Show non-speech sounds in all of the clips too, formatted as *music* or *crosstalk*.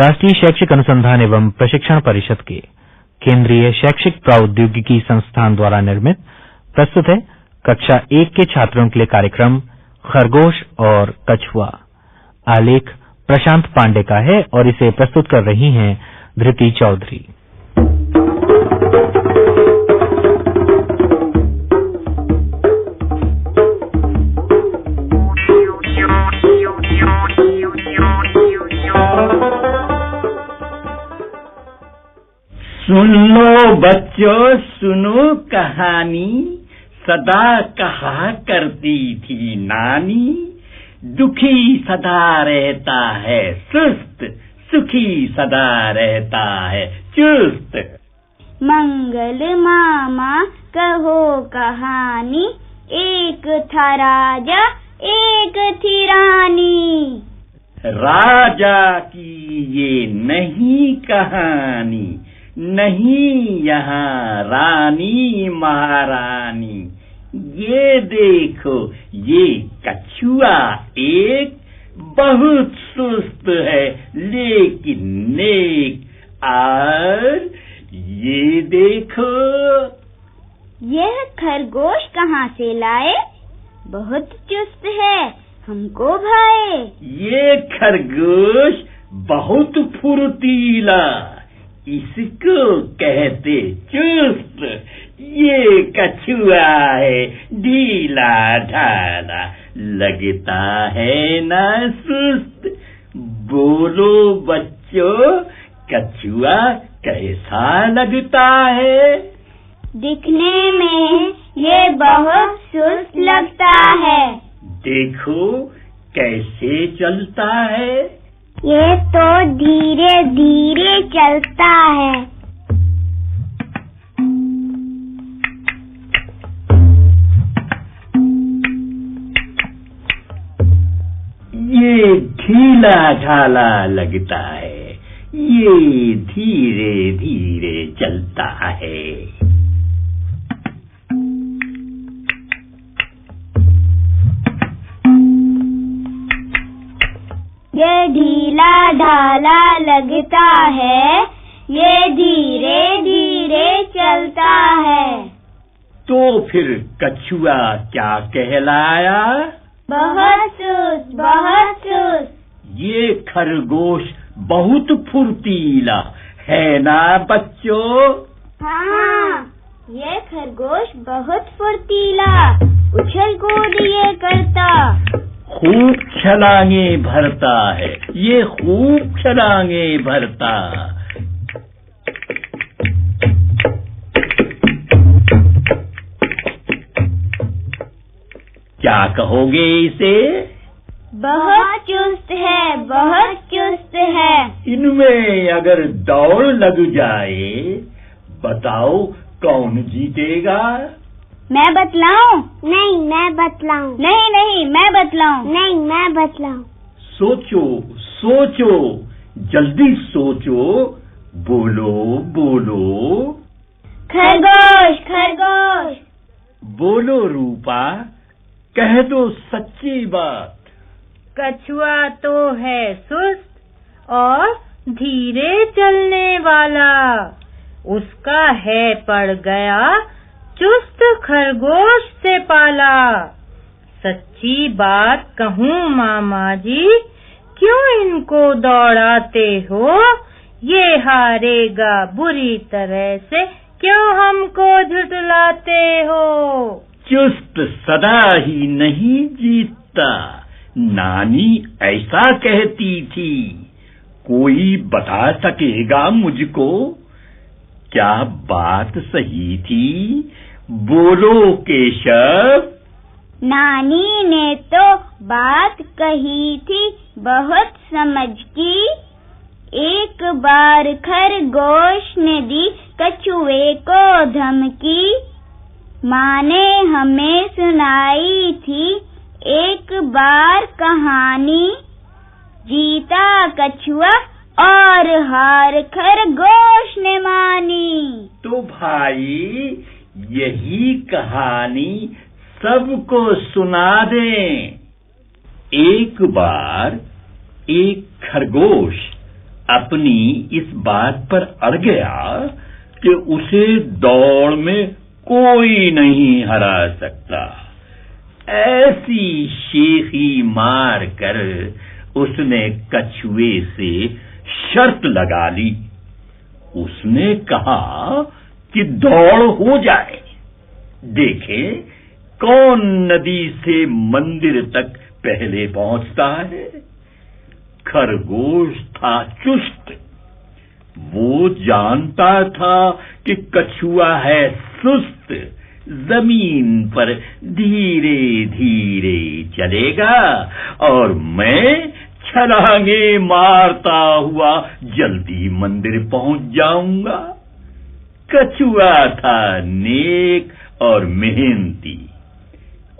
राष्ट्रीय शैक्षिक अनुसंधान एवं प्रशिक्षण परिषद के केंद्रीय शैक्षिक प्रौद्योगिकी संस्थान द्वारा निर्मित, प्रस्तुत है कक्षा एक के छात्रों के लिए कार्यक्रम खरगोश और कछुआ। आलेख प्रशांत पांडे का है और इसे प्रस्तुत कर रही हैं धृति चौधरी। सुन लो बच्चों सुनो कहानी। सदा कहा करती थी नानी। दुखी सदा रहता है सुस्त। सुखी सदा रहता है चुस्त। मंगल मामा कहो कहानी। एक था राजा एक थी रानी। राजा की ये नहीं कहानी। नहीं यहाँ रानी महारानी। ये देखो ये कछुआ एक बहुत सुस्त है लेकिन नेक। और ये देखो। यह खरगोश कहाँ से लाए? बहुत चुस्त है हमको भाए। ये खरगोश बहुत फुर्तीला। इसको कहते चुस्त। ये कछुआ है ढीला ढाला। लगता है ना सुस्त। बोलो बच्चों कछुआ कैसा लगता है? दिखने में ये बहुत सुस्त लगता है। देखो कैसे चलता है। ये तो धीरे धीरे चलता है। ये ढीला ढाला लगता है, ये धीरे धीरे चलता है। ये ढीला ढाला लगता है ये धीरे धीरे चलता है। तो फिर कछुआ क्या कहलाया? बहुत सुस्त बहुत सुस्त ये खरगोश बहुत फुर्तीला है ना बच्चों? हाँ ये खरगोश बहुत फुर्तीला उछल कूद ये करता। खूब छलांगे भरता है। ये खूब छलांगे भरता। क्या कहोगे इसे? बहुत चुस्त है बहुत चुस्त है। इनमें अगर दौड़ लग जाए बताओ कौन जीतेगा? मैं बतलाऊं? नहीं मैं बतलाऊं। नहीं नहीं मैं बतलाऊं। नहीं मैं बतलाऊं। सोचो सोचो जल्दी सोचो बोलो बोलो। खरगोश खरगोश। बोलो रूपा कह दो सच्ची बात। कछुआ तो है सुस्त और धीरे चलने वाला। उसका है पड़ गया खरगोश से पाला। सच्ची बात कहूँ मामा जी, क्यों इनको दौड़ाते हो? ये हारेगा बुरी तरह से, क्यों हमको झुटलाते हो? चुस्त सदा ही नहीं जीतता। नानी ऐसा कहती थी। कोई बता सकेगा मुझको, क्या बात सही थी? बोलो केशव। नानी ने तो बात कही थी बहुत समझ की। एक बार खरगोश ने दी कछुए को धमकी। माँ ने हमें सुनाई थी एक बार कहानी। जीता कछुआ और हार खरगोश ने मानी। तो भाई यही कहानी सबको सुना दें। एक बार एक खरगोश अपनी इस बात पर अड़ गया कि उसे दौड़ में कोई नहीं हरा सकता। ऐसी शेखी मार कर उसने कछुए से शर्त लगा ली। उसने कहा कि दौड़ हो जाए। देखे, कौन नदी से मंदिर तक पहले पहुँचता है? खरगोश था चुस्त। वो जानता था कि कछुआ है सुस्त। ज़मीन पर धीरे धीरे चलेगा और मैं छलांगे मारता हुआ जल्दी मंदिर पहुँच जाऊँगा। कछुआ था नेक और मेहनती।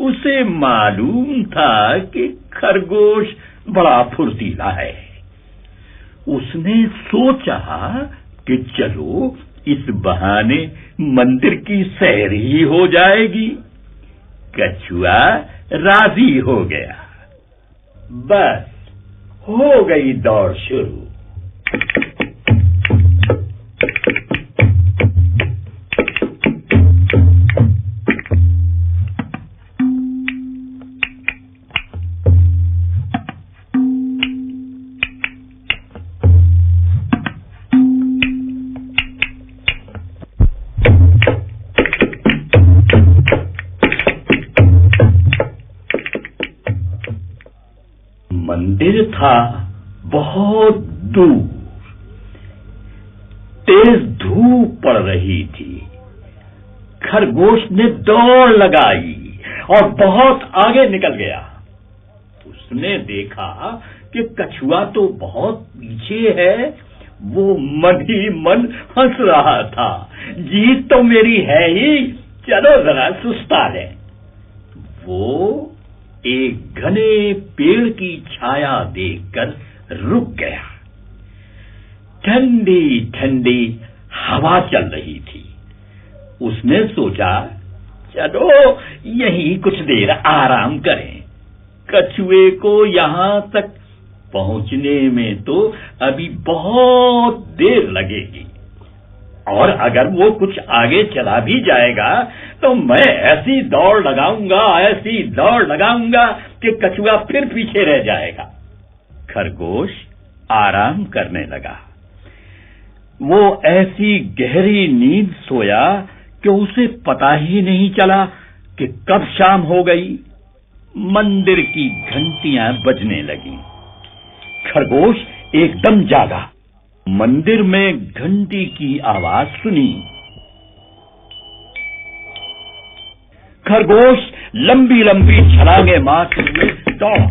उसे मालूम था कि खरगोश बड़ा फुर्तीला है। उसने सोचा कि चलो इस बहाने मंदिर की सैर ही हो जाएगी। कछुआ राज़ी हो गया। बस हो गई दौड़ शुरू। मंदिर था बहुत दूर। तेज धूप पड़ रही थी। खरगोश ने दौड़ लगाई और बहुत आगे निकल गया। उसने देखा कि कछुआ तो बहुत पीछे है। वो मन ही मन हंस रहा था। जीत तो मेरी है ही। चलो जरा सुस्ता है। वो एक घने पेड़ की छाया देखकर रुक गया। ठंडी ठंडी हवा चल रही थी। उसने सोचा, चलो, यही कुछ देर आराम करें। कछुए को यहाँ तक पहुँचने में तो अभी बहुत देर लगेगी। और अगर वो कुछ आगे चला भी जाएगा तो मैं ऐसी दौड़ लगाऊँगा, ऐसी दौड़ लगाऊँगा कि कछुआ फिर पीछे रह जाएगा। खरगोश आराम करने लगा। वो ऐसी गहरी नींद सोया कि उसे पता ही नहीं चला कि कब शाम हो गई। मंदिर की घंटियाँ बजने लगी। खरगोश एकदम जागा। मंदिर में घंटी की आवाज़ सुनी। खरगोश लंबी लंबी छलांगे मारते हुए दौड़ा।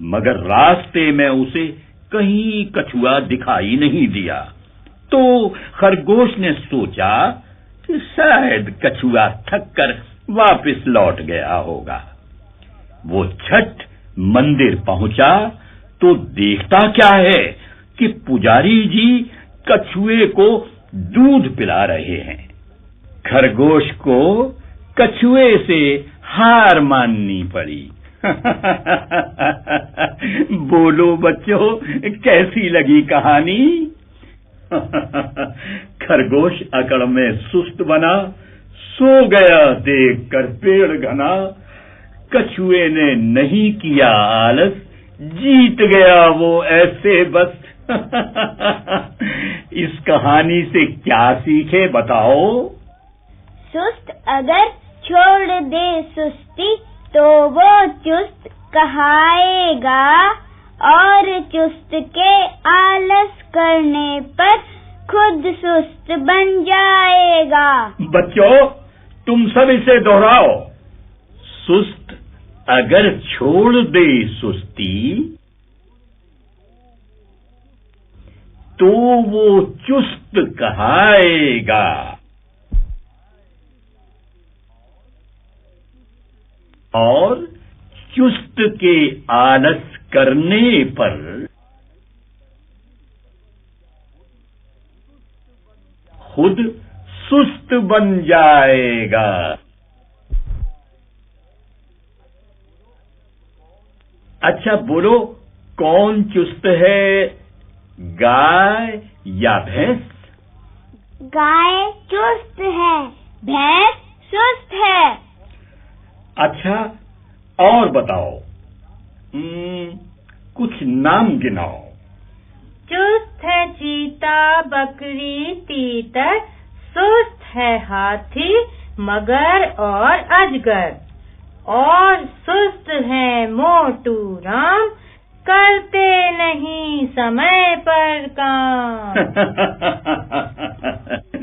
मगर रास्ते में उसे कहीं कछुआ दिखाई नहीं दिया। तो खरगोश ने सोचा कि शायद कछुआ थक कर वापिस लौट गया होगा। वो छठ मंदिर पहुँचा तो देखता क्या है कि पुजारी जी कछुए को दूध पिला रहे हैं। खरगोश को कछुए से हार माननी पड़ी। *laughs* बोलो बच्चों, कैसी लगी कहानी? *laughs* खरगोश अकड़ में सुस्त बना, सो गया देखकर पेड़ घना। कछुए ने नहीं किया आलस जीत गया वो ऐसे बस। *laughs* इस कहानी से क्या सीखे बताओ? सुस्त अगर छोड़ दे सुस्ती तो वो चुस्त कहाएगा। और चुस्त के आलस करने पर खुद सुस्त बन जाएगा। बच्चों तुम सब इसे दोहराओ। सुस्त अगर छोड़ दे सुस्ती तो वो चुस्त कहाएगा। और चुस्त के आलस करने पर खुद सुस्त बन जाएगा। अच्छा बोलो कौन चुस्त है? गाय या भैंस? गाय चुस्त है भैंस सुस्त है। अच्छा और बताओ। हम्म, कुछ नाम गिनाओ। चुस्त है चीता बकरी तीतर सुस्त है हाथी मगर और अजगर। और सुस्त है मोटू राम, करते नहीं समय पर काम। *laughs*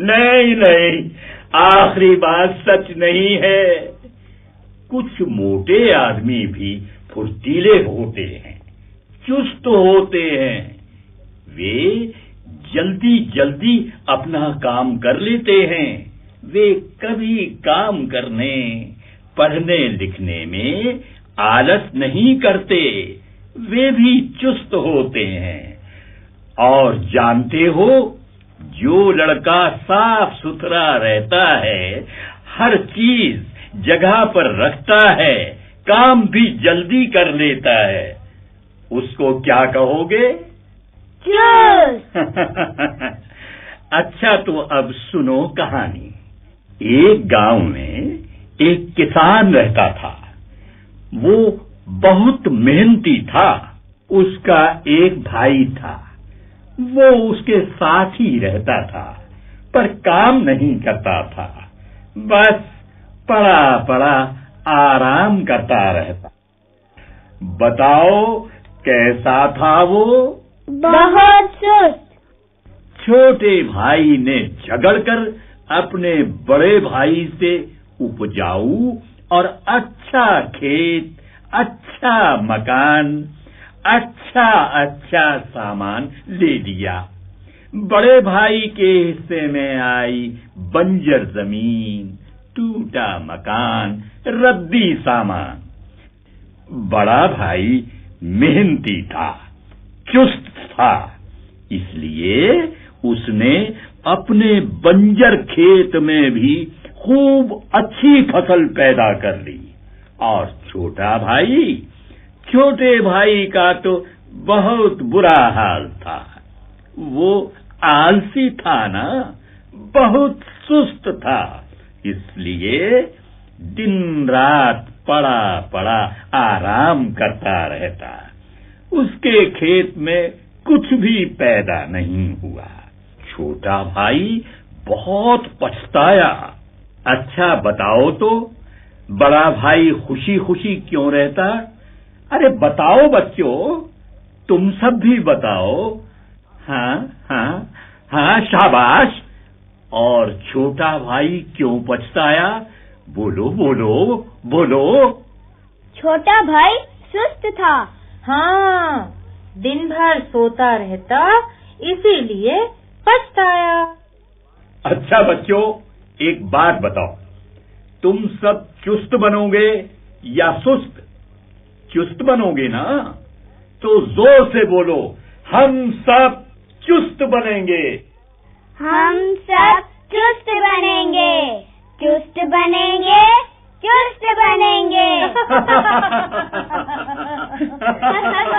नहीं नहीं, आखिरी बात सच नहीं है। कुछ मोटे आदमी भी फुर्तीले होते हैं, चुस्त होते हैं। वे जल्दी जल्दी अपना काम कर लेते हैं, वे कभी काम करने पढ़ने लिखने में आलस नहीं करते वे भी चुस्त होते हैं। और जानते हो जो लड़का साफ़ सुथरा रहता है हर चीज़ जगह पर रखता है काम भी जल्दी कर लेता है। उसको क्या कहोगे? चुस्त *laughs* अच्छा तो अब सुनो कहानी। एक गाँव में एक किसान रहता था। वो बहुत मेहनती था। उसका एक भाई था। वो उसके साथ ही रहता था पर काम नहीं करता था। बस पड़ा पड़ा आराम करता रहता। बताओ कैसा था वो? बहुत सुस्त। छोटे भाई ने झगड़कर अपने बड़े भाई से उपजाऊ और अच्छा खेत अच्छा मकान अच्छा अच्छा सामान ले लिया बड़े भाई के हिस्से में आई बंजर ज़मीन, टूटा मकान, रद्दी सामान। बड़ा भाई मेहनती था, चुस्त था, इसलिए उसने अपने बंजर खेत में भी खूब अच्छी फ़सल पैदा कर ली। और छोटा भाई, छोटे भाई का तो बहुत बुरा हाल था। वो आलसी था ना, बहुत सुस्त था। इसलिए दिन रात पड़ा पड़ा आराम करता रहता। उसके खेत में कुछ भी पैदा नहीं हुआ। छोटा भाई बहुत पछताया। अच्छा बताओ तो। बड़ा भाई खुशी खुशी क्यों रहता? अरे बताओ बच्चों तुम सब भी बताओ। हाँ हाँ हाँ शाबाश। और छोटा भाई क्यों पछताया? बोलो बोलो बोलो। छोटा भाई सुस्त था। हाँ दिन भर सोता रहता इसीलिए पछताया। अच्छा बच्चों एक बात बताओ। तुम सब चुस्त बनोगे या सुस्त? चुस्त बनोगे ना? तो ज़ोर से बोलो हम सब चुस्त बनेंगे। हम सब चुस्त बनेंगे। चुस्त बनेंगे चुस्त बनेंगे। *laughs* *laughs*